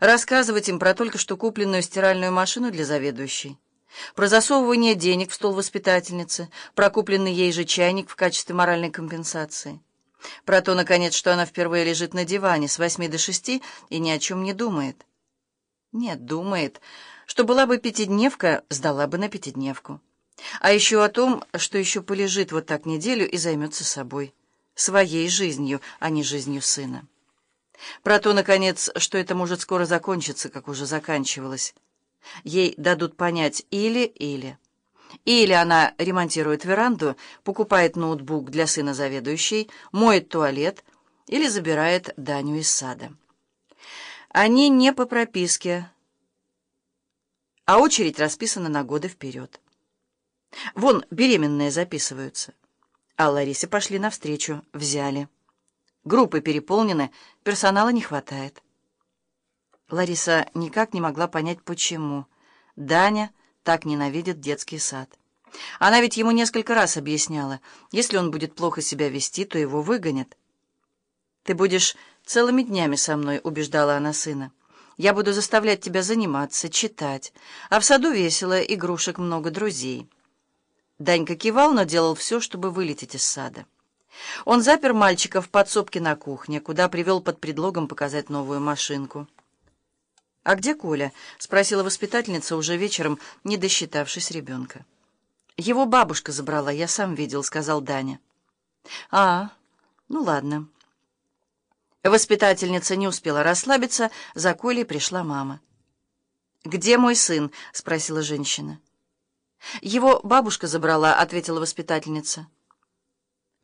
Рассказывать им про только что купленную стиральную машину для заведующей, про засовывание денег в стол воспитательницы, про купленный ей же чайник в качестве моральной компенсации. Про то, наконец, что она впервые лежит на диване с восьми до шести и ни о чем не думает. Нет, думает, что была бы пятидневка, сдала бы на пятидневку. А еще о том, что еще полежит вот так неделю и займется собой, своей жизнью, а не жизнью сына. Про то, наконец, что это может скоро закончиться, как уже заканчивалось. Ей дадут понять или-или. Или она ремонтирует веранду, покупает ноутбук для сына заведующей, моет туалет или забирает Даню из сада. Они не по прописке, а очередь расписана на годы вперед. Вон, беременные записываются. А Ларисе пошли навстречу, взяли. Группы переполнены, персонала не хватает. Лариса никак не могла понять, почему. Даня так ненавидит детский сад. Она ведь ему несколько раз объясняла, если он будет плохо себя вести, то его выгонят. «Ты будешь целыми днями со мной», — убеждала она сына. «Я буду заставлять тебя заниматься, читать. А в саду весело, игрушек много, друзей». Данька кивал, но делал все, чтобы вылететь из сада. Он запер мальчика в подсобке на кухне, куда привел под предлогом показать новую машинку. «А где Коля?» — спросила воспитательница уже вечером, не досчитавшись ребенка. «Его бабушка забрала, я сам видел», — сказал Даня. «А, ну ладно». Воспитательница не успела расслабиться, за Колей пришла мама. «Где мой сын?» — спросила женщина. «Его бабушка забрала», — ответила воспитательница.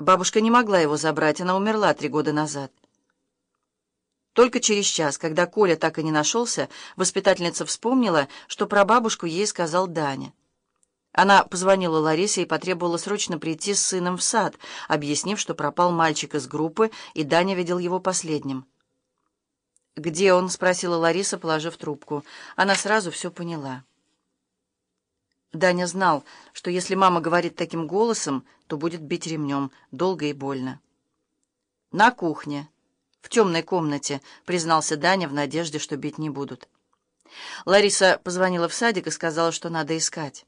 Бабушка не могла его забрать, она умерла три года назад. Только через час, когда Коля так и не нашелся, воспитательница вспомнила, что про бабушку ей сказал Даня. Она позвонила Ларисе и потребовала срочно прийти с сыном в сад, объяснив, что пропал мальчик из группы, и Даня видел его последним. «Где он?» — спросила Лариса, положив трубку. Она сразу все поняла. Даня знал, что если мама говорит таким голосом, то будет бить ремнем, долго и больно. «На кухне, в темной комнате», — признался Даня в надежде, что бить не будут. Лариса позвонила в садик и сказала, что надо искать.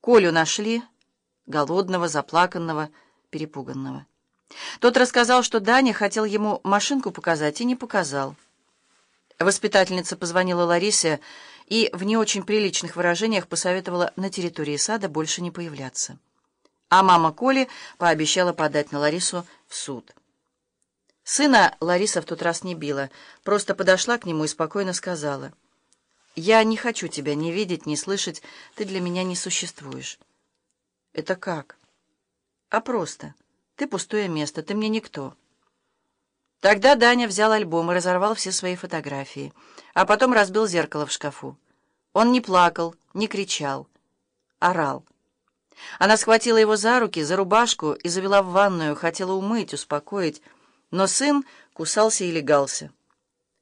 Колю нашли, голодного, заплаканного, перепуганного. Тот рассказал, что Даня хотел ему машинку показать и не показал. Воспитательница позвонила Ларисе и в не очень приличных выражениях посоветовала на территории сада больше не появляться. А мама Коли пообещала подать на Ларису в суд. Сына Лариса в тот раз не била, просто подошла к нему и спокойно сказала, «Я не хочу тебя ни видеть, ни слышать, ты для меня не существуешь». «Это как?» «А просто. Ты пустое место, ты мне никто». Тогда Даня взял альбом и разорвал все свои фотографии, а потом разбил зеркало в шкафу. Он не плакал, не кричал, орал. Она схватила его за руки, за рубашку и завела в ванную, хотела умыть, успокоить, но сын кусался и легался.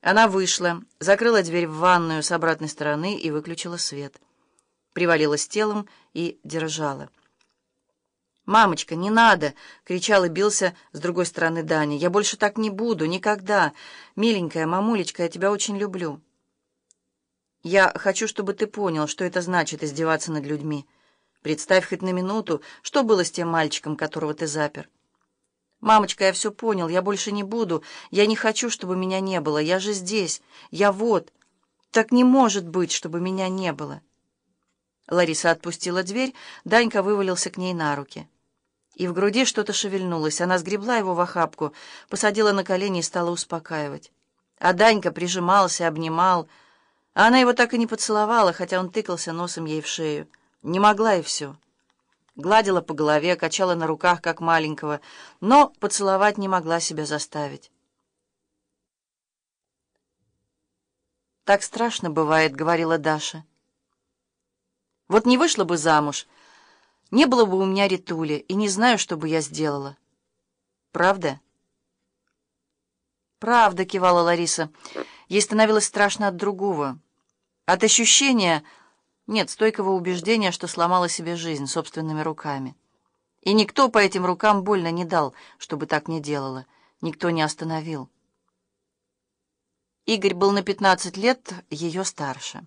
Она вышла, закрыла дверь в ванную с обратной стороны и выключила свет. Привалилась телом и держала. «Мамочка, не надо!» — кричал и бился с другой стороны Даня. «Я больше так не буду, никогда! Миленькая мамулечка, я тебя очень люблю!» «Я хочу, чтобы ты понял, что это значит издеваться над людьми. Представь хоть на минуту, что было с тем мальчиком, которого ты запер. Мамочка, я все понял, я больше не буду. Я не хочу, чтобы меня не было. Я же здесь. Я вот. Так не может быть, чтобы меня не было!» Лариса отпустила дверь, Данька вывалился к ней на руки и в груди что-то шевельнулось. Она сгребла его в охапку, посадила на колени и стала успокаивать. А Данька прижимался, обнимал, а она его так и не поцеловала, хотя он тыкался носом ей в шею. Не могла и все. Гладила по голове, качала на руках, как маленького, но поцеловать не могла себя заставить. «Так страшно бывает», — говорила Даша. «Вот не вышла бы замуж», — не было бы у меня ритули, и не знаю, что бы я сделала. Правда? Правда, кивала Лариса. Ей становилось страшно от другого. От ощущения, нет, стойкого убеждения, что сломала себе жизнь собственными руками. И никто по этим рукам больно не дал, чтобы так не делала. Никто не остановил. Игорь был на 15 лет ее старше.